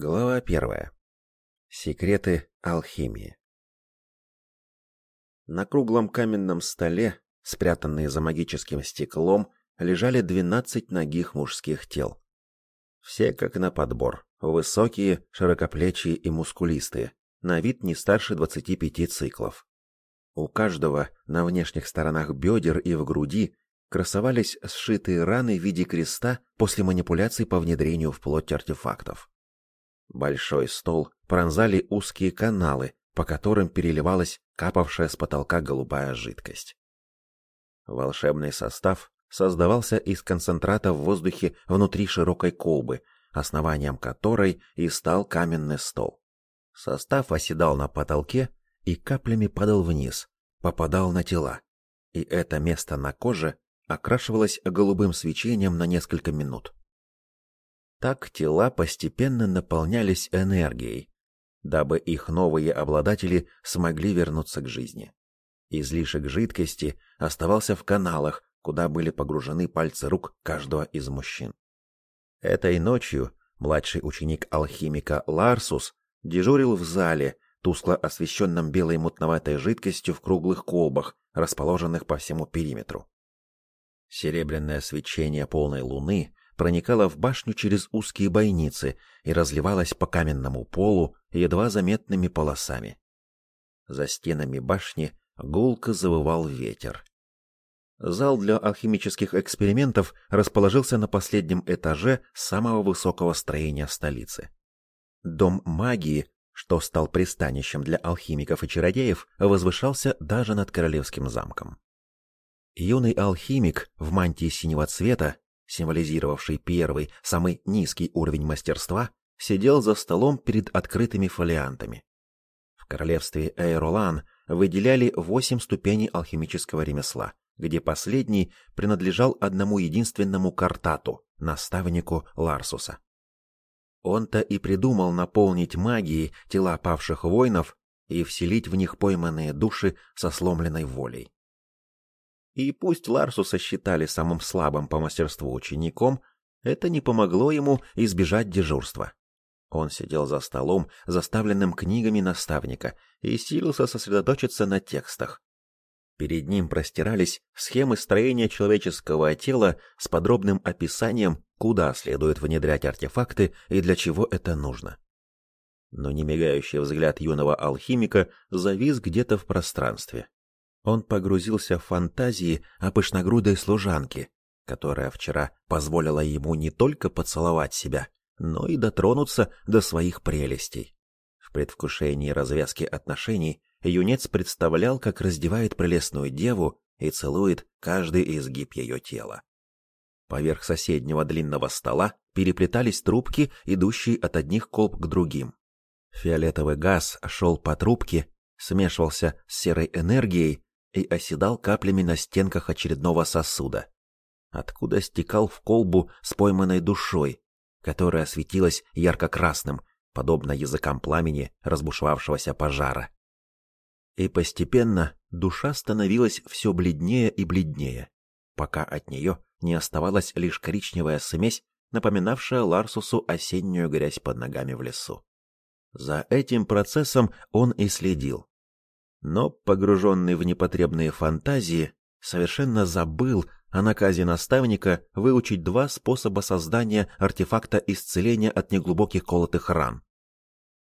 Глава первая. Секреты алхимии. На круглом каменном столе, спрятанные за магическим стеклом, лежали двенадцать ногих мужских тел. Все как на подбор, высокие, широкоплечие и мускулистые, на вид не старше двадцати пяти циклов. У каждого на внешних сторонах бедер и в груди красовались сшитые раны в виде креста после манипуляций по внедрению в плоть артефактов. Большой стол пронзали узкие каналы, по которым переливалась капавшая с потолка голубая жидкость. Волшебный состав создавался из концентрата в воздухе внутри широкой колбы, основанием которой и стал каменный стол. Состав оседал на потолке и каплями падал вниз, попадал на тела, и это место на коже окрашивалось голубым свечением на несколько минут. Так тела постепенно наполнялись энергией, дабы их новые обладатели смогли вернуться к жизни. Излишек жидкости оставался в каналах, куда были погружены пальцы рук каждого из мужчин. Этой ночью младший ученик алхимика Ларсус дежурил в зале, тускло освещенном белой мутноватой жидкостью в круглых колбах, расположенных по всему периметру. Серебряное свечение полной луны проникала в башню через узкие бойницы и разливалась по каменному полу едва заметными полосами. За стенами башни гулко завывал ветер. Зал для алхимических экспериментов расположился на последнем этаже самого высокого строения столицы. Дом магии, что стал пристанищем для алхимиков и чародеев, возвышался даже над королевским замком. Юный алхимик в мантии синего цвета символизировавший первый, самый низкий уровень мастерства, сидел за столом перед открытыми фолиантами. В королевстве Эйролан выделяли восемь ступеней алхимического ремесла, где последний принадлежал одному единственному картату, наставнику Ларсуса. Он-то и придумал наполнить магией тела павших воинов и вселить в них пойманные души со сломленной волей. И пусть Ларсуса считали самым слабым по мастерству учеником, это не помогло ему избежать дежурства. Он сидел за столом, заставленным книгами наставника, и силился сосредоточиться на текстах. Перед ним простирались схемы строения человеческого тела с подробным описанием, куда следует внедрять артефакты и для чего это нужно. Но немигающий взгляд юного алхимика завис где-то в пространстве. Он погрузился в фантазии о пышногрудой служанке, которая вчера позволила ему не только поцеловать себя, но и дотронуться до своих прелестей. В предвкушении развязки отношений юнец представлял, как раздевает прелестную деву и целует каждый изгиб ее тела. Поверх соседнего длинного стола переплетались трубки, идущие от одних колб к другим. Фиолетовый газ шел по трубке, смешивался с серой энергией и оседал каплями на стенках очередного сосуда, откуда стекал в колбу с пойманной душой, которая светилась ярко-красным, подобно языкам пламени разбушевавшегося пожара. И постепенно душа становилась все бледнее и бледнее, пока от нее не оставалась лишь коричневая смесь, напоминавшая Ларсусу осеннюю грязь под ногами в лесу. За этим процессом он и следил, но, погруженный в непотребные фантазии, совершенно забыл о наказе наставника выучить два способа создания артефакта исцеления от неглубоких колотых ран.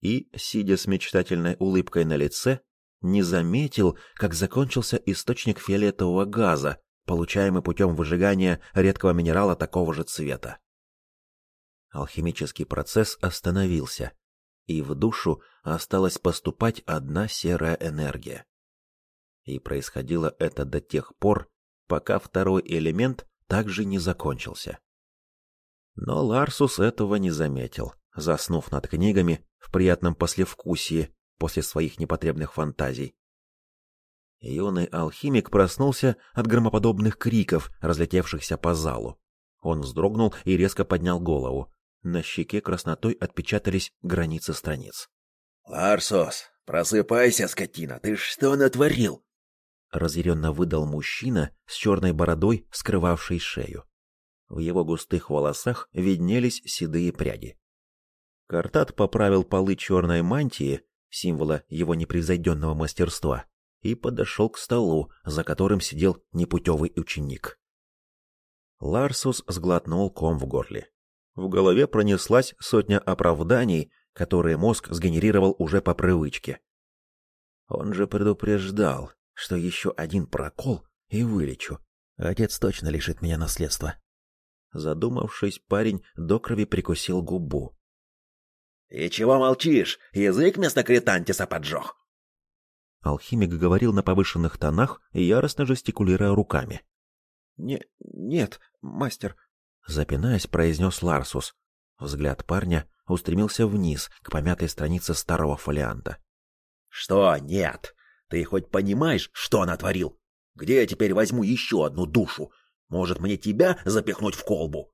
И, сидя с мечтательной улыбкой на лице, не заметил, как закончился источник фиолетового газа, получаемый путем выжигания редкого минерала такого же цвета. Алхимический процесс остановился, и в душу осталась поступать одна серая энергия. И происходило это до тех пор, пока второй элемент также не закончился. Но Ларсус этого не заметил, заснув над книгами в приятном послевкусии после своих непотребных фантазий. Юный алхимик проснулся от громоподобных криков, разлетевшихся по залу. Он вздрогнул и резко поднял голову. На щеке краснотой отпечатались границы страниц. «Ларсос, просыпайся, скотина, ты что натворил?» Разъяренно выдал мужчина с черной бородой, скрывавшей шею. В его густых волосах виднелись седые пряди. Картат поправил полы черной мантии, символа его непревзойденного мастерства, и подошел к столу, за которым сидел непутевый ученик. Ларсус сглотнул ком в горле. В голове пронеслась сотня оправданий, которые мозг сгенерировал уже по привычке. Он же предупреждал, что еще один прокол и вылечу. Отец точно лишит меня наследства. Задумавшись, парень до крови прикусил губу. «И чего молчишь? Язык вместо критантиса поджег!» Алхимик говорил на повышенных тонах, яростно жестикулируя руками. «Не... нет, мастер...» Запинаясь, произнес Ларсус. Взгляд парня устремился вниз, к помятой странице старого фолианта. «Что нет? Ты хоть понимаешь, что натворил? Где я теперь возьму еще одну душу? Может, мне тебя запихнуть в колбу?»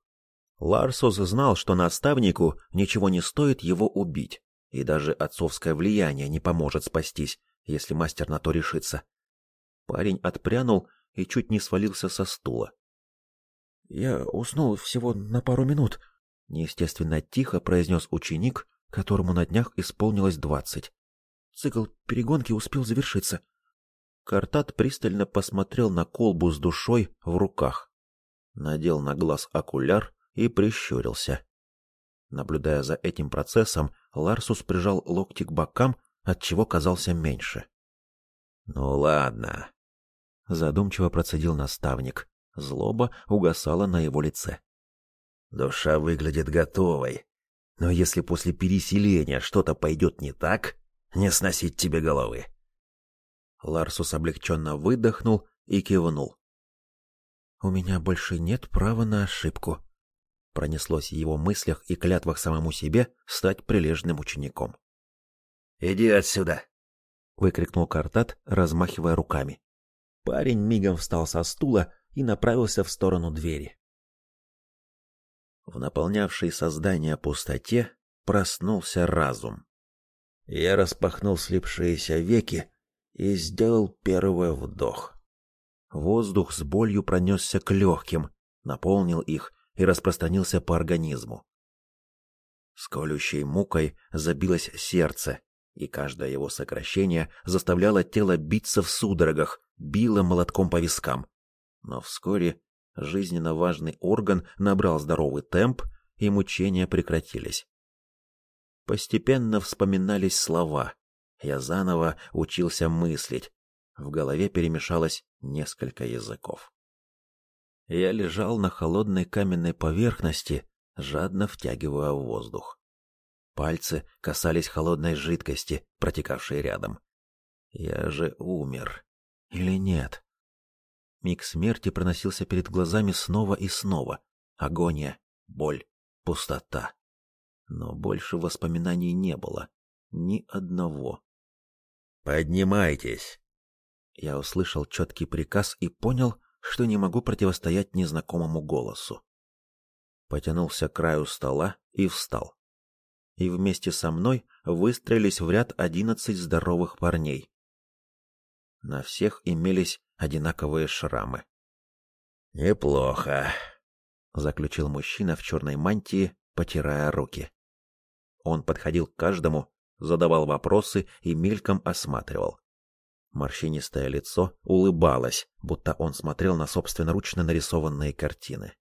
Ларсус знал, что наставнику ничего не стоит его убить, и даже отцовское влияние не поможет спастись, если мастер на то решится. Парень отпрянул и чуть не свалился со стула. «Я уснул всего на пару минут», — неестественно тихо произнес ученик, которому на днях исполнилось двадцать. Цикл перегонки успел завершиться. Картат пристально посмотрел на колбу с душой в руках, надел на глаз окуляр и прищурился. Наблюдая за этим процессом, Ларсус прижал локти к бокам, отчего казался меньше. «Ну ладно», — задумчиво процедил наставник. Злоба угасала на его лице. «Душа выглядит готовой, но если после переселения что-то пойдет не так, не сносить тебе головы». Ларсус облегченно выдохнул и кивнул. «У меня больше нет права на ошибку», Пронеслось в его мыслях и клятвах самому себе стать прилежным учеником. «Иди отсюда!» — выкрикнул Картат, размахивая руками. Парень мигом встал со стула и направился в сторону двери. В наполнявшей создание пустоте проснулся разум. Я распахнул слипшиеся веки и сделал первый вдох. Воздух с болью пронесся к легким, наполнил их и распространился по организму. С колющей мукой забилось сердце, и каждое его сокращение заставляло тело биться в судорогах, било молотком по вискам. Но вскоре жизненно важный орган набрал здоровый темп, и мучения прекратились. Постепенно вспоминались слова. Я заново учился мыслить. В голове перемешалось несколько языков. Я лежал на холодной каменной поверхности, жадно втягивая воздух. Пальцы касались холодной жидкости, протекавшей рядом. Я же умер. Или нет? Миг смерти проносился перед глазами снова и снова. Агония, боль, пустота. Но больше воспоминаний не было. Ни одного. «Поднимайтесь!» Я услышал четкий приказ и понял, что не могу противостоять незнакомому голосу. Потянулся к краю стола и встал. И вместе со мной выстроились в ряд одиннадцать здоровых парней. На всех имелись одинаковые шрамы. «Неплохо», — заключил мужчина в черной мантии, потирая руки. Он подходил к каждому, задавал вопросы и мельком осматривал. Морщинистое лицо улыбалось, будто он смотрел на собственноручно нарисованные картины.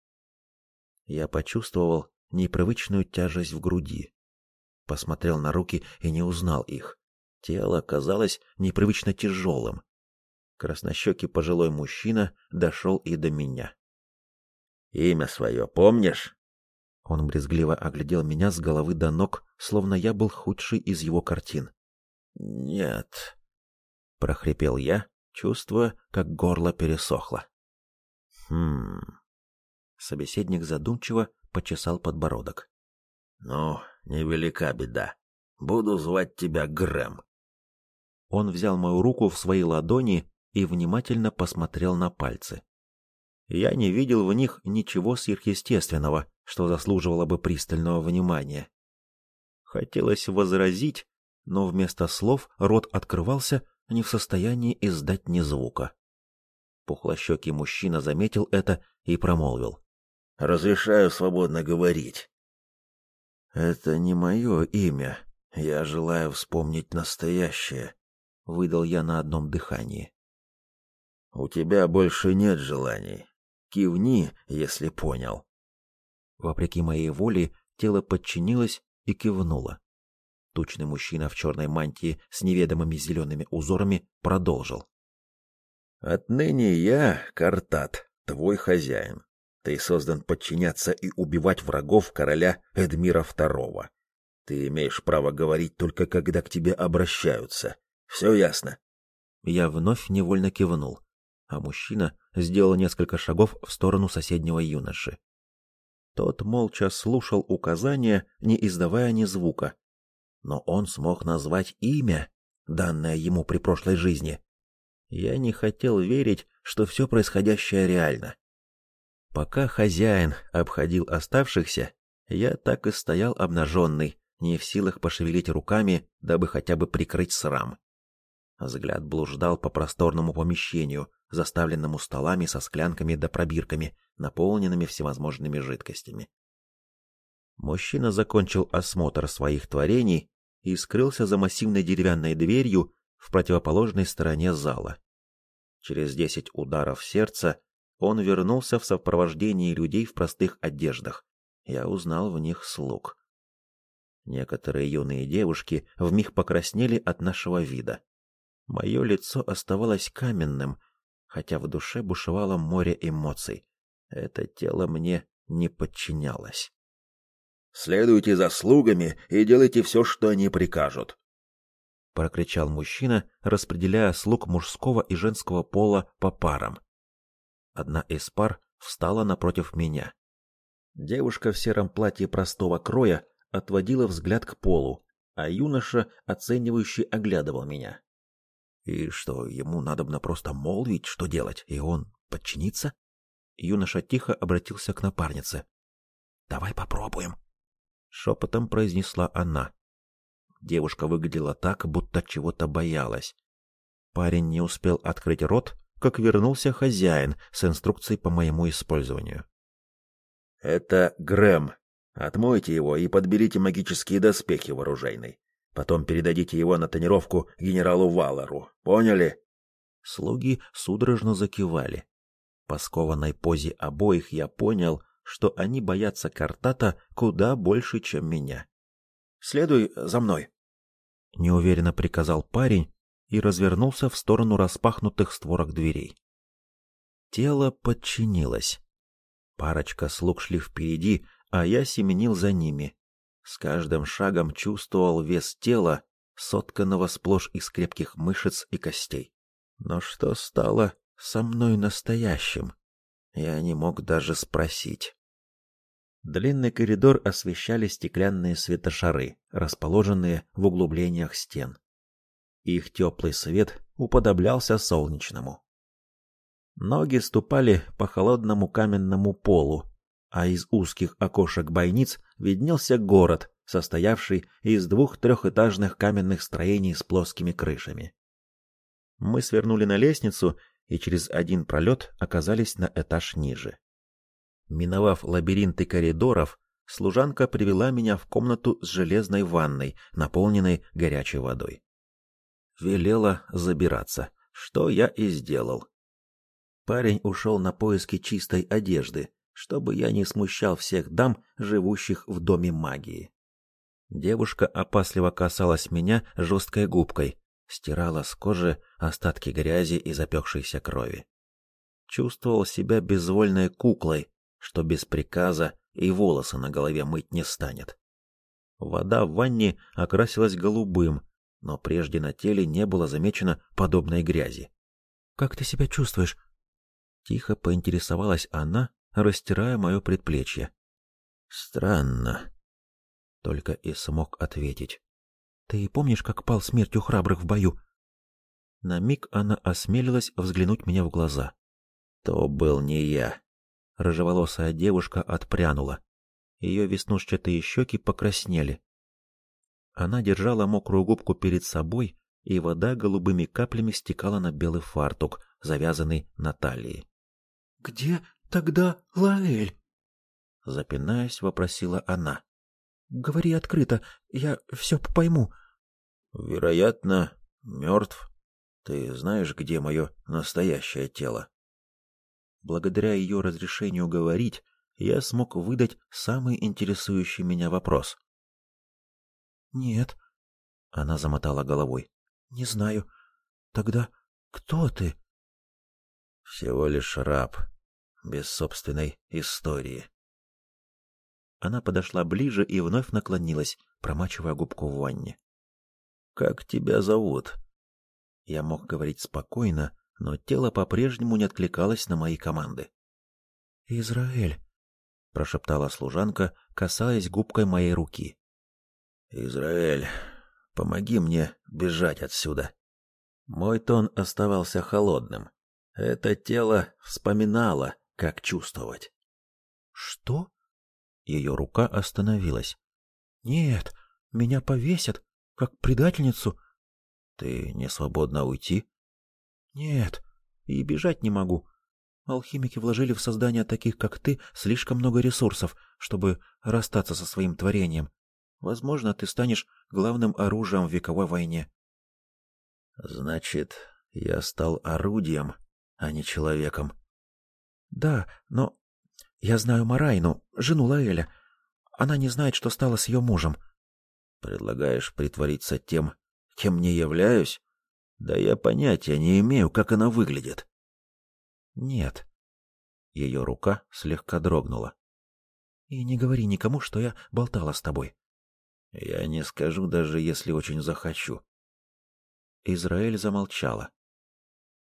Я почувствовал непривычную тяжесть в груди. Посмотрел на руки и не узнал их. Тело казалось непривычно тяжелым. Краснощекий пожилой мужчина дошел и до меня. «Имя свое помнишь?» Он брезгливо оглядел меня с головы до ног, словно я был худший из его картин. «Нет», — прохрипел я, чувствуя, как горло пересохло. «Хм...» Собеседник задумчиво почесал подбородок. «Ну, невелика беда. Буду звать тебя Грэм». Он взял мою руку в свои ладони и внимательно посмотрел на пальцы. Я не видел в них ничего сверхъестественного, что заслуживало бы пристального внимания. Хотелось возразить, но вместо слов рот открывался, не в состоянии издать ни звука. Пухлощекий мужчина заметил это и промолвил. «Разрешаю свободно говорить». Это не мое имя. Я желаю вспомнить настоящее, выдал я на одном дыхании. У тебя больше нет желаний. Кивни, если понял. Вопреки моей воле, тело подчинилось и кивнуло. Тучный мужчина в черной мантии с неведомыми зелеными узорами продолжил. Отныне я, Картат, твой хозяин. Ты создан подчиняться и убивать врагов короля Эдмира II. Ты имеешь право говорить только когда к тебе обращаются. Все ясно? Я вновь невольно кивнул, а мужчина сделал несколько шагов в сторону соседнего юноши. Тот молча слушал указания, не издавая ни звука. Но он смог назвать имя, данное ему при прошлой жизни. Я не хотел верить, что все происходящее реально. Пока хозяин обходил оставшихся, я так и стоял обнаженный, не в силах пошевелить руками, дабы хотя бы прикрыть срам. Взгляд блуждал по просторному помещению, заставленному столами со склянками да пробирками, наполненными всевозможными жидкостями. Мужчина закончил осмотр своих творений и скрылся за массивной деревянной дверью в противоположной стороне зала. Через десять ударов сердца он вернулся в сопровождении людей в простых одеждах. Я узнал в них слуг. Некоторые юные девушки вмиг покраснели от нашего вида. Мое лицо оставалось каменным, хотя в душе бушевало море эмоций. Это тело мне не подчинялось. «Следуйте за слугами и делайте все, что они прикажут», — прокричал мужчина, распределяя слуг мужского и женского пола по парам. Одна из пар встала напротив меня. Девушка в сером платье простого кроя отводила взгляд к полу, а юноша, оценивающий, оглядывал меня. И что, ему надобно просто молвить, что делать, и он подчинится? Юноша тихо обратился к напарнице. «Давай попробуем», — шепотом произнесла она. Девушка выглядела так, будто чего-то боялась. Парень не успел открыть рот, как вернулся хозяин с инструкцией по моему использованию. «Это Грэм. Отмойте его и подберите магические доспехи вооружейной. Потом передадите его на тренировку генералу Валару. Поняли?» Слуги судорожно закивали. По скованной позе обоих я понял, что они боятся Картата куда больше, чем меня. «Следуй за мной», — неуверенно приказал парень, и развернулся в сторону распахнутых створок дверей. Тело подчинилось. Парочка слуг шли впереди, а я семенил за ними. С каждым шагом чувствовал вес тела, сотканного сплошь из крепких мышц и костей. Но что стало со мной настоящим? Я не мог даже спросить. Длинный коридор освещали стеклянные светошары, расположенные в углублениях стен. Их теплый свет уподоблялся солнечному. Ноги ступали по холодному каменному полу, а из узких окошек бойниц виднелся город, состоявший из двух трехэтажных каменных строений с плоскими крышами. Мы свернули на лестницу и через один пролет оказались на этаж ниже. Миновав лабиринты коридоров, служанка привела меня в комнату с железной ванной, наполненной горячей водой велела забираться, что я и сделал. Парень ушел на поиски чистой одежды, чтобы я не смущал всех дам, живущих в доме магии. Девушка опасливо касалась меня жесткой губкой, стирала с кожи остатки грязи и запекшейся крови. Чувствовал себя безвольной куклой, что без приказа и волосы на голове мыть не станет. Вода в ванне окрасилась голубым, но прежде на теле не было замечено подобной грязи. «Как ты себя чувствуешь?» Тихо поинтересовалась она, растирая мое предплечье. «Странно», — только и смог ответить. «Ты помнишь, как пал смертью храбрых в бою?» На миг она осмелилась взглянуть мне в глаза. «То был не я». Рыжеволосая девушка отпрянула. Ее веснушчатые щеки покраснели. Она держала мокрую губку перед собой, и вода голубыми каплями стекала на белый фартук, завязанный на талии. «Где тогда Лаэль?» Запинаясь, вопросила она. Говори открыто, я все пойму. Вероятно, мертв. Ты знаешь, где мое настоящее тело? Благодаря ее разрешению говорить, я смог выдать самый интересующий меня вопрос. «Нет», — она замотала головой, — «не знаю. Тогда кто ты?» «Всего лишь раб, без собственной истории». Она подошла ближе и вновь наклонилась, промачивая губку в ванне. «Как тебя зовут?» Я мог говорить спокойно, но тело по-прежнему не откликалось на мои команды. «Израиль», — прошептала служанка, касаясь губкой моей руки. «Израиль, помоги мне бежать отсюда». Мой тон оставался холодным. Это тело вспоминало, как чувствовать. «Что?» Ее рука остановилась. «Нет, меня повесят, как предательницу». «Ты не свободна уйти?» «Нет, и бежать не могу. Алхимики вложили в создание таких, как ты, слишком много ресурсов, чтобы расстаться со своим творением. Возможно, ты станешь главным оружием в вековой войне. Значит, я стал орудием, а не человеком. Да, но я знаю Марайну, жену Лаэля. Она не знает, что стало с ее мужем. Предлагаешь притвориться тем, кем не являюсь? Да я понятия не имею, как она выглядит. Нет. Ее рука слегка дрогнула. И не говори никому, что я болтала с тобой. Я не скажу, даже если очень захочу. Израиль замолчала.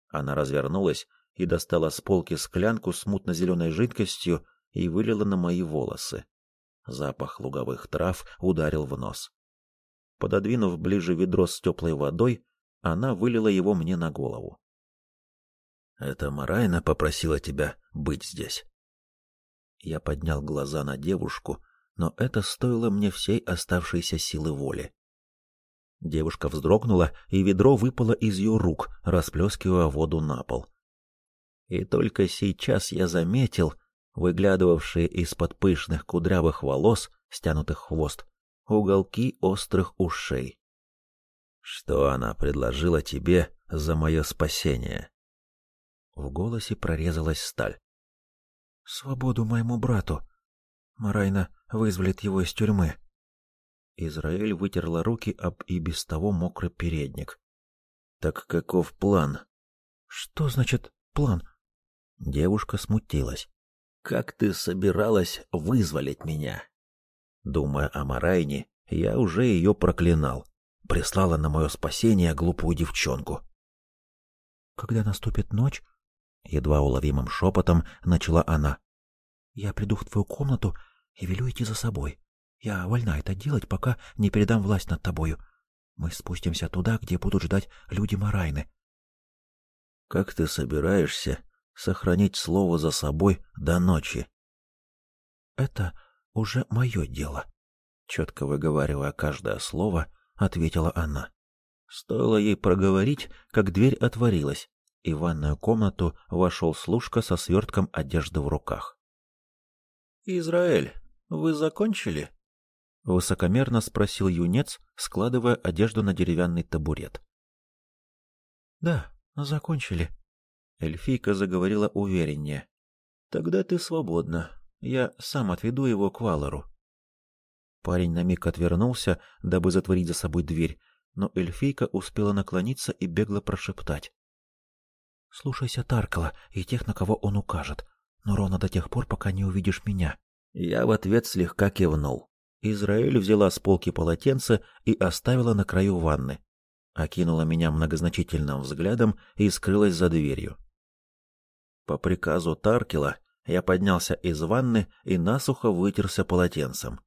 Она развернулась и достала с полки склянку с мутно-зеленой жидкостью и вылила на мои волосы. Запах луговых трав ударил в нос. Пододвинув ближе ведро с теплой водой, она вылила его мне на голову. «Это Марайна попросила тебя быть здесь?» Я поднял глаза на девушку, но это стоило мне всей оставшейся силы воли. Девушка вздрогнула, и ведро выпало из ее рук, расплескивая воду на пол. И только сейчас я заметил, выглядывавшие из-под пышных кудрявых волос, стянутых хвост, уголки острых ушей. «Что она предложила тебе за мое спасение?» В голосе прорезалась сталь. «Свободу моему брату. Марайна вызволит его из тюрьмы». Израиль вытерла руки об и без того мокрый передник. «Так каков план?» «Что значит план?» Девушка смутилась. «Как ты собиралась вызволить меня?» Думая о Марайне, я уже ее проклинал. Прислала на мое спасение глупую девчонку. «Когда наступит ночь, едва уловимым шепотом начала она. Я приду в твою комнату и велю идти за собой. Я вольна это делать, пока не передам власть над тобою. Мы спустимся туда, где будут ждать люди Марайны. Как ты собираешься сохранить слово за собой до ночи? Это уже мое дело. Четко выговаривая каждое слово, ответила она. Стоило ей проговорить, как дверь отворилась, и в ванную комнату вошел служка со свертком одежды в руках. «Израиль, вы закончили?» Высокомерно спросил юнец, складывая одежду на деревянный табурет. «Да, закончили». Эльфийка заговорила увереннее. «Тогда ты свободна. Я сам отведу его к Валору». Парень на миг отвернулся, дабы затворить за собой дверь, но эльфийка успела наклониться и бегло прошептать. Слушайся Таркала и тех, на кого он укажет, но ровно до тех пор, пока не увидишь меня. Я в ответ слегка кивнул. Израиль взяла с полки полотенце и оставила на краю ванны. Окинула меня многозначительным взглядом и скрылась за дверью. По приказу Таркила я поднялся из ванны и насухо вытерся полотенцем.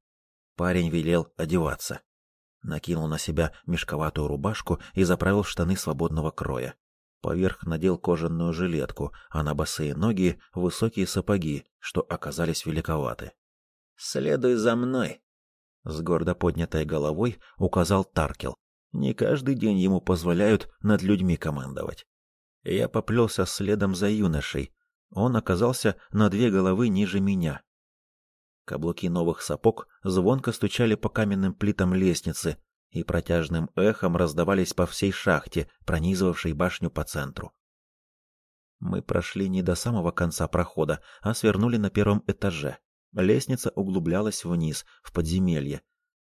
Парень велел одеваться. Накинул на себя мешковатую рубашку и заправил штаны свободного кроя. Поверх надел кожаную жилетку, а на босые ноги высокие сапоги, что оказались великоваты. «Следуй за мной!» С гордо поднятой головой указал Таркел. Не каждый день ему позволяют над людьми командовать. Я поплелся следом за юношей. Он оказался на две головы ниже меня. Каблуки новых сапог звонко стучали по каменным плитам лестницы и протяжным эхом раздавались по всей шахте, пронизывавшей башню по центру. Мы прошли не до самого конца прохода, а свернули на первом этаже. Лестница углублялась вниз, в подземелье,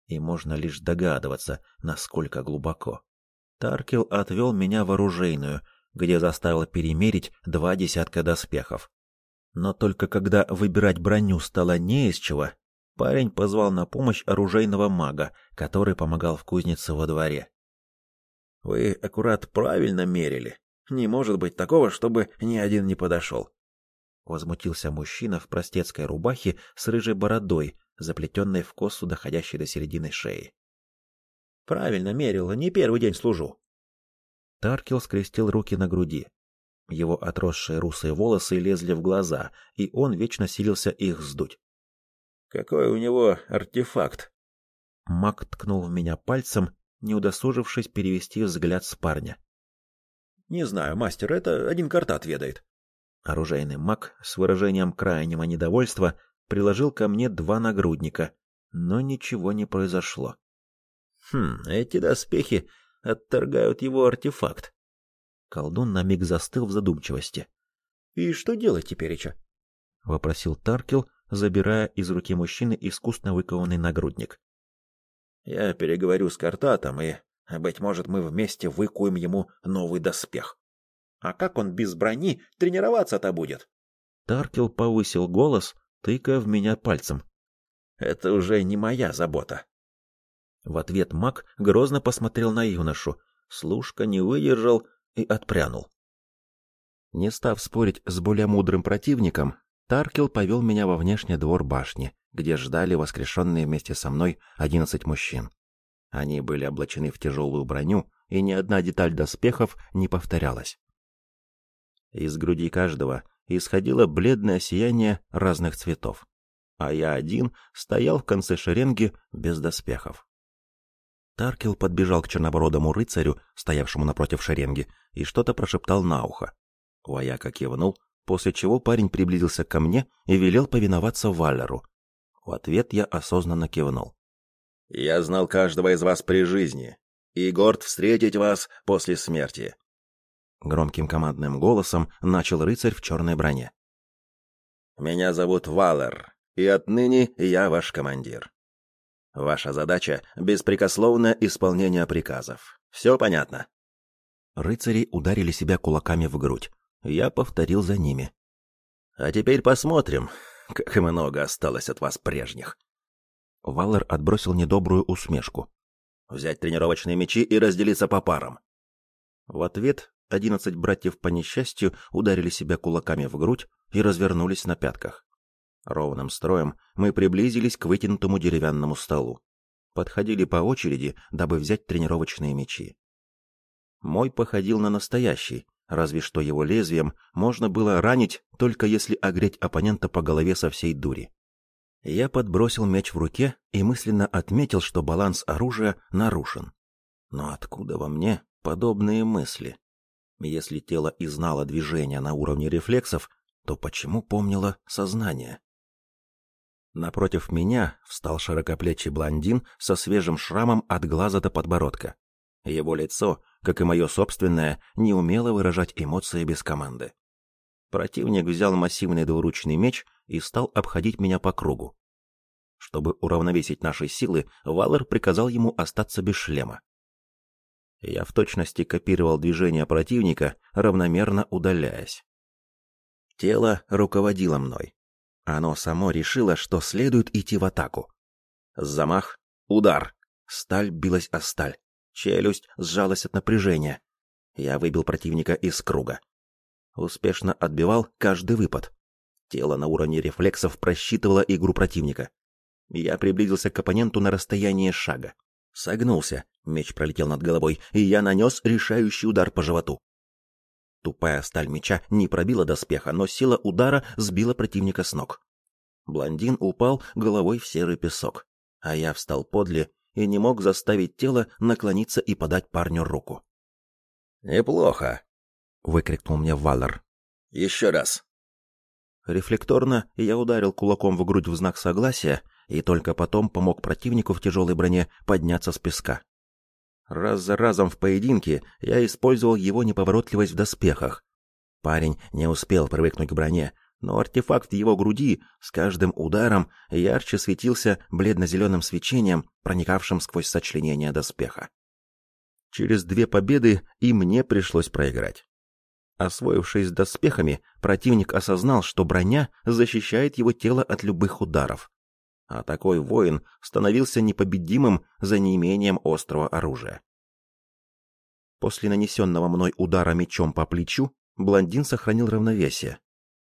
и можно лишь догадываться, насколько глубоко. Таркел отвел меня в оружейную, где заставил перемерить два десятка доспехов. Но только когда выбирать броню стало не из чего, парень позвал на помощь оружейного мага, который помогал в кузнице во дворе. «Вы аккурат правильно мерили. Не может быть такого, чтобы ни один не подошел». Возмутился мужчина в простецкой рубахе с рыжей бородой, заплетенной в косу, доходящей до середины шеи. «Правильно мерил, не первый день служу». Таркел скрестил руки на груди. Его отросшие русые волосы лезли в глаза, и он вечно силился их сдуть. «Какой у него артефакт?» Мак ткнул в меня пальцем, не удосужившись перевести взгляд с парня. «Не знаю, мастер, это один картат ведает». Оружейный маг с выражением крайнего недовольства приложил ко мне два нагрудника, но ничего не произошло. «Хм, эти доспехи отторгают его артефакт. Колдун на миг застыл в задумчивости. «И что делать теперь, — вопросил Таркел, забирая из руки мужчины искусно выкованный нагрудник. «Я переговорю с Картатом, и, быть может, мы вместе выкуем ему новый доспех. А как он без брони тренироваться-то будет?» Таркел повысил голос, тыкая в меня пальцем. «Это уже не моя забота». В ответ маг грозно посмотрел на юношу. Слушка не выдержал и отпрянул. Не став спорить с более мудрым противником, Таркел повел меня во внешний двор башни, где ждали воскрешенные вместе со мной одиннадцать мужчин. Они были облачены в тяжелую броню, и ни одна деталь доспехов не повторялась. Из груди каждого исходило бледное сияние разных цветов, а я один стоял в конце шеренги без доспехов. Таркел подбежал к чернобородому рыцарю, стоявшему напротив шеренги, и что-то прошептал на ухо. Вояка кивнул, после чего парень приблизился ко мне и велел повиноваться Валеру. В ответ я осознанно кивнул. «Я знал каждого из вас при жизни, и горд встретить вас после смерти», Громким командным голосом начал рыцарь в черной броне. «Меня зовут Валер, и отныне я ваш командир. Ваша задача — беспрекословное исполнение приказов. Все понятно?» Рыцари ударили себя кулаками в грудь. Я повторил за ними. «А теперь посмотрим, как много осталось от вас прежних». Валер отбросил недобрую усмешку. «Взять тренировочные мечи и разделиться по парам». В ответ одиннадцать братьев по несчастью ударили себя кулаками в грудь и развернулись на пятках. Ровным строем мы приблизились к вытянутому деревянному столу. Подходили по очереди, дабы взять тренировочные мечи. Мой походил на настоящий, разве что его лезвием можно было ранить, только если огреть оппонента по голове со всей дури. Я подбросил меч в руке и мысленно отметил, что баланс оружия нарушен. Но откуда во мне подобные мысли? Если тело и знало движение на уровне рефлексов, то почему помнило сознание? Напротив меня встал широкоплечий блондин со свежим шрамом от глаза до подбородка. Его лицо, как и мое собственное, не умело выражать эмоции без команды. Противник взял массивный двуручный меч и стал обходить меня по кругу. Чтобы уравновесить наши силы, Валер приказал ему остаться без шлема. Я в точности копировал движения противника, равномерно удаляясь. Тело руководило мной. Оно само решило, что следует идти в атаку. Замах, удар. Сталь билась о сталь. Челюсть сжалась от напряжения. Я выбил противника из круга. Успешно отбивал каждый выпад. Тело на уровне рефлексов просчитывало игру противника. Я приблизился к оппоненту на расстояние шага. Согнулся, меч пролетел над головой, и я нанес решающий удар по животу. Тупая сталь меча не пробила доспеха, но сила удара сбила противника с ног. Блондин упал головой в серый песок, а я встал подле и не мог заставить тело наклониться и подать парню руку. «Неплохо!» — выкрикнул мне Валер. «Еще раз!» Рефлекторно я ударил кулаком в грудь в знак согласия и только потом помог противнику в тяжелой броне подняться с песка. Раз за разом в поединке я использовал его неповоротливость в доспехах. Парень не успел привыкнуть к броне, но артефакт в его груди с каждым ударом ярче светился бледно-зеленым свечением, проникавшим сквозь сочленение доспеха. Через две победы и мне пришлось проиграть. Освоившись доспехами, противник осознал, что броня защищает его тело от любых ударов. А такой воин становился непобедимым за неимением острого оружия. После нанесенного мной удара мечом по плечу, блондин сохранил равновесие.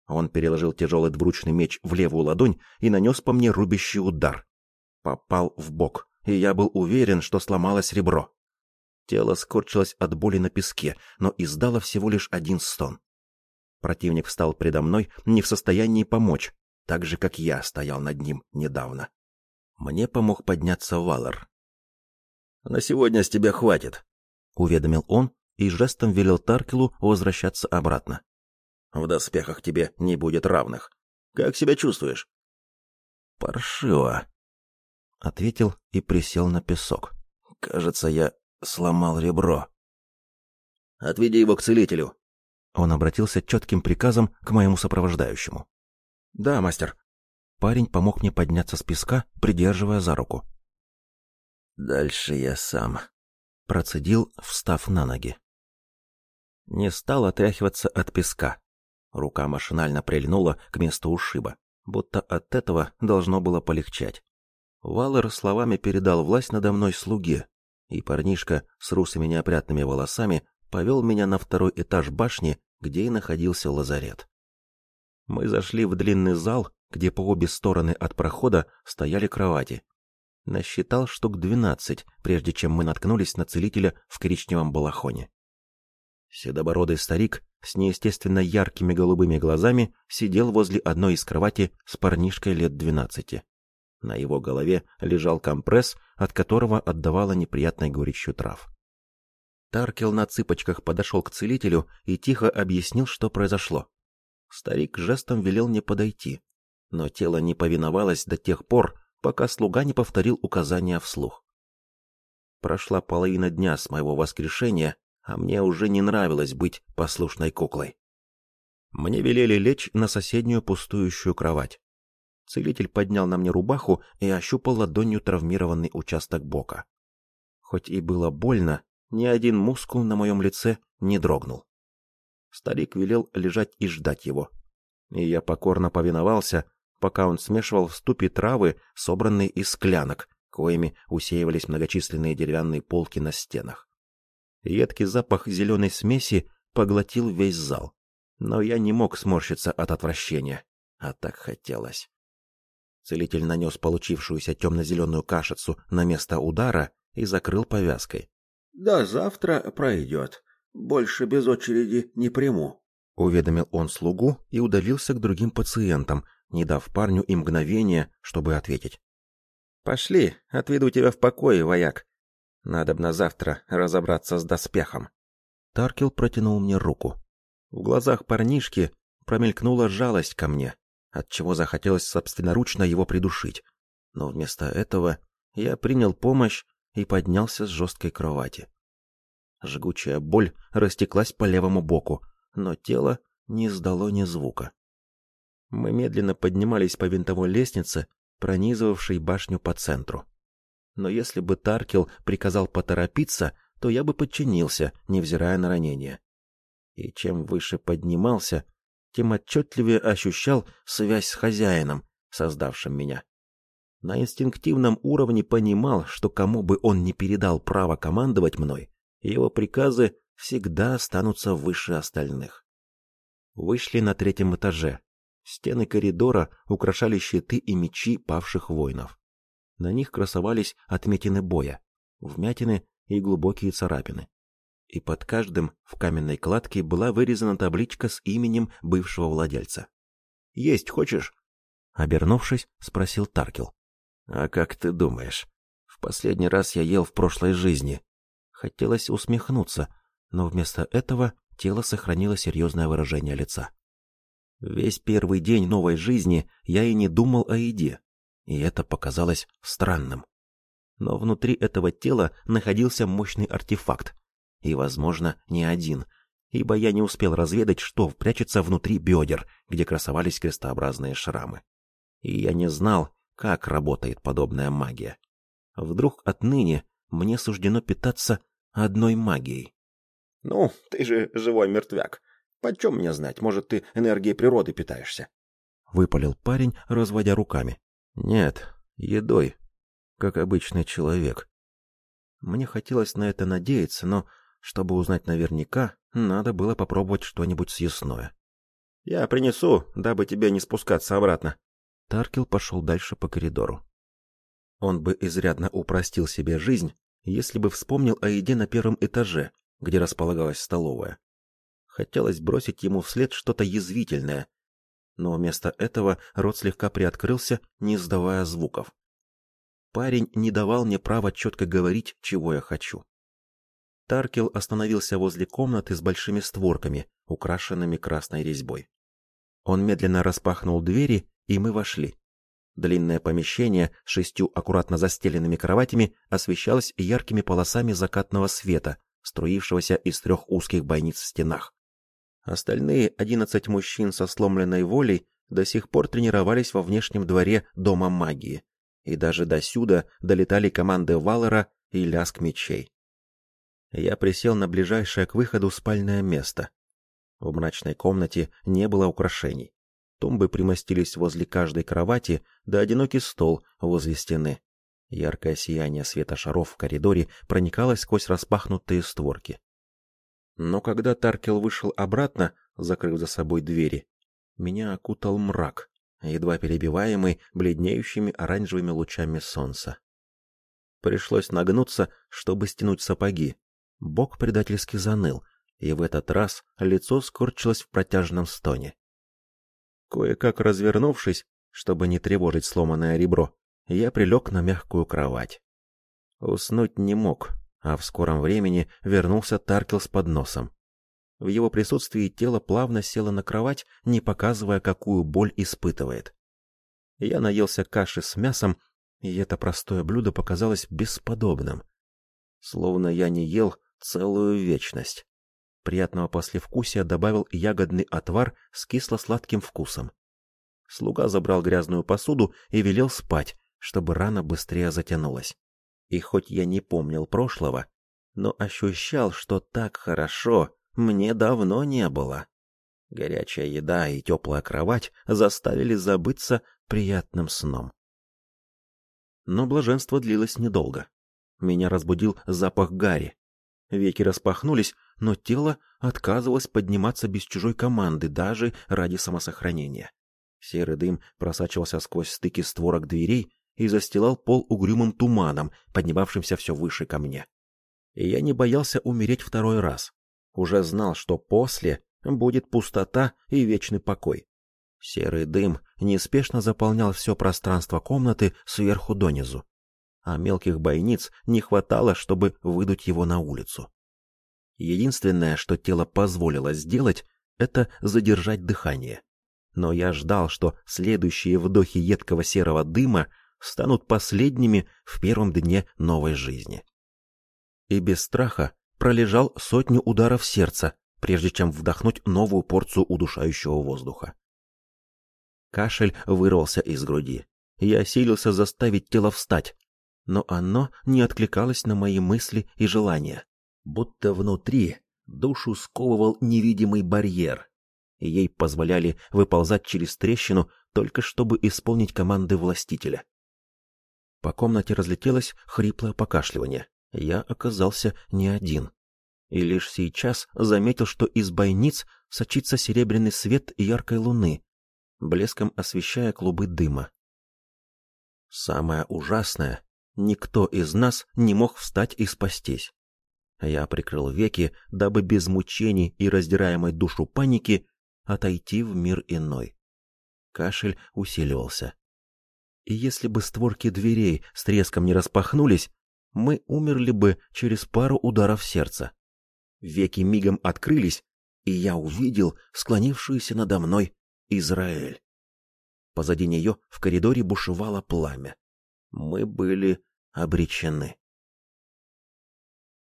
Он переложил тяжелый двуручный меч в левую ладонь и нанес по мне рубящий удар. Попал в бок, и я был уверен, что сломалось ребро. Тело скорчилось от боли на песке, но издало всего лишь один стон. Противник встал предо мной, не в состоянии помочь, так же, как я стоял над ним недавно. Мне помог подняться Валар. «На сегодня с тебя хватит», — уведомил он и жестом велел Таркелу возвращаться обратно. «В доспехах тебе не будет равных. Как себя чувствуешь?» «Паршиво», — ответил и присел на песок. «Кажется, я сломал ребро. Отведи его к целителю. Он обратился четким приказом к моему сопровождающему. Да, мастер. Парень помог мне подняться с песка, придерживая за руку. Дальше я сам. Процедил, встав на ноги. Не стал отряхиваться от песка. Рука машинально прильнула к месту ушиба, будто от этого должно было полегчать. Валер словами передал власть надо мной слуге, и парнишка с русыми неопрятными волосами повел меня на второй этаж башни, где и находился лазарет. Мы зашли в длинный зал, где по обе стороны от прохода стояли кровати. Насчитал штук двенадцать, прежде чем мы наткнулись на целителя в коричневом балахоне. Седобородый старик с неестественно яркими голубыми глазами сидел возле одной из кровати с парнишкой лет двенадцати. На его голове лежал компресс, от которого отдавало неприятной горечью трав. Таркел на цыпочках подошел к целителю и тихо объяснил, что произошло. Старик жестом велел мне подойти, но тело не повиновалось до тех пор, пока слуга не повторил указания вслух. Прошла половина дня с моего воскрешения, а мне уже не нравилось быть послушной куклой. Мне велели лечь на соседнюю пустующую кровать. Целитель поднял на мне рубаху и ощупал ладонью травмированный участок бока. Хоть и было больно, ни один мускул на моем лице не дрогнул. Старик велел лежать и ждать его. И я покорно повиновался, пока он смешивал в ступе травы, собранные из склянок, коими усеивались многочисленные деревянные полки на стенах. Едкий запах зеленой смеси поглотил весь зал. Но я не мог сморщиться от отвращения, а так хотелось. Целитель нанес получившуюся темно-зеленую кашицу на место удара и закрыл повязкой. — Да завтра пройдет. Больше без очереди не приму. — уведомил он слугу и удалился к другим пациентам, не дав парню и мгновения, чтобы ответить. — Пошли, отведу тебя в покое, вояк. Надо б на завтра разобраться с доспехом. Таркел протянул мне руку. В глазах парнишки промелькнула жалость ко мне отчего захотелось собственноручно его придушить. Но вместо этого я принял помощь и поднялся с жесткой кровати. Жгучая боль растеклась по левому боку, но тело не издало ни звука. Мы медленно поднимались по винтовой лестнице, пронизывавшей башню по центру. Но если бы Таркел приказал поторопиться, то я бы подчинился, невзирая на ранение. И чем выше поднимался, тем отчетливее ощущал связь с хозяином, создавшим меня. На инстинктивном уровне понимал, что кому бы он ни передал право командовать мной, его приказы всегда останутся выше остальных. Вышли на третьем этаже. Стены коридора украшали щиты и мечи павших воинов. На них красовались отметины боя, вмятины и глубокие царапины и под каждым в каменной кладке была вырезана табличка с именем бывшего владельца. «Есть хочешь?» Обернувшись, спросил Таркел. «А как ты думаешь? В последний раз я ел в прошлой жизни». Хотелось усмехнуться, но вместо этого тело сохранило серьезное выражение лица. Весь первый день новой жизни я и не думал о еде, и это показалось странным. Но внутри этого тела находился мощный артефакт, и, возможно, не один, ибо я не успел разведать, что прячется внутри бедер, где красовались крестообразные шрамы. И я не знал, как работает подобная магия. Вдруг отныне мне суждено питаться одной магией. «Ну, ты же живой мертвяк. Почем мне знать, может, ты энергией природы питаешься?» Выпалил парень, разводя руками. «Нет, едой, как обычный человек». Мне хотелось на это надеяться, но, чтобы узнать наверняка, надо было попробовать что-нибудь съестное. «Я принесу, дабы тебе не спускаться обратно». Таркел пошел дальше по коридору. Он бы изрядно упростил себе жизнь, если бы вспомнил о еде на первом этаже, где располагалась столовая. Хотелось бросить ему вслед что-то язвительное, но вместо этого рот слегка приоткрылся, не издавая звуков. Парень не давал мне права четко говорить, чего я хочу. Таркел остановился возле комнаты с большими створками, украшенными красной резьбой. Он медленно распахнул двери, и мы вошли. Длинное помещение с шестью аккуратно застеленными кроватями освещалось яркими полосами закатного света, струившегося из трех узких бойниц в стенах. Остальные одиннадцать мужчин со сломленной волей до сих пор тренировались во внешнем дворе Дома магии, и даже до сюда долетали команды Валера и лязг мечей. Я присел на ближайшее к выходу спальное место. В мрачной комнате не было украшений. Тумбы примостились возле каждой кровати, да одинокий стол возле стены. Яркое сияние света шаров в коридоре проникалось сквозь распахнутые створки. Но когда Таркел вышел обратно, закрыв за собой двери, меня окутал мрак, едва перебиваемый бледнеющими оранжевыми лучами солнца. Пришлось нагнуться, чтобы стянуть сапоги. Бок предательски заныл, и в этот раз лицо скорчилось в протяжном стоне. Кое-как развернувшись, чтобы не тревожить сломанное ребро, я прилег на мягкую кровать. Уснуть не мог, а в скором времени вернулся Таркел с подносом. В его присутствии тело плавно село на кровать, не показывая, какую боль испытывает. Я наелся каши с мясом, и это простое блюдо показалось бесподобным. Словно я не ел целую вечность. Приятного послевкусия добавил ягодный отвар с кисло-сладким вкусом. Слуга забрал грязную посуду и велел спать, чтобы рана быстрее затянулась. И хоть я не помнил прошлого, но ощущал, что так хорошо мне давно не было. Горячая еда и теплая кровать заставили забыться приятным сном. Но блаженство длилось недолго. Меня разбудил запах гари. Веки распахнулись, но тело отказывалось подниматься без чужой команды, даже ради самосохранения. Серый дым просачивался сквозь стыки створок дверей и застилал пол угрюмым туманом, поднимавшимся все выше ко мне. И я не боялся умереть второй раз. Уже знал, что после будет пустота и вечный покой. Серый дым неспешно заполнял все пространство комнаты сверху донизу а мелких бойниц не хватало, чтобы выдуть его на улицу. Единственное, что тело позволило сделать, это задержать дыхание. Но я ждал, что следующие вдохи едкого серого дыма станут последними в первом дне новой жизни. И без страха пролежал сотню ударов сердца, прежде чем вдохнуть новую порцию удушающего воздуха. Кашель вырвался из груди. Я силился заставить тело встать, но оно не откликалось на мои мысли и желания. Будто внутри душу сковывал невидимый барьер, ей позволяли выползать через трещину только чтобы исполнить команды властителя. По комнате разлетелось хриплое покашливание. Я оказался не один. И лишь сейчас заметил, что из бойниц сочится серебряный свет яркой луны, блеском освещая клубы дыма. Самое ужасное Никто из нас не мог встать и спастись. Я прикрыл веки, дабы без мучений и раздираемой душу паники отойти в мир иной. Кашель усиливался. И если бы створки дверей с треском не распахнулись, мы умерли бы через пару ударов сердца. Веки мигом открылись, и я увидел склонившуюся надо мной Израиль. Позади нее в коридоре бушевало пламя. Мы были обречены.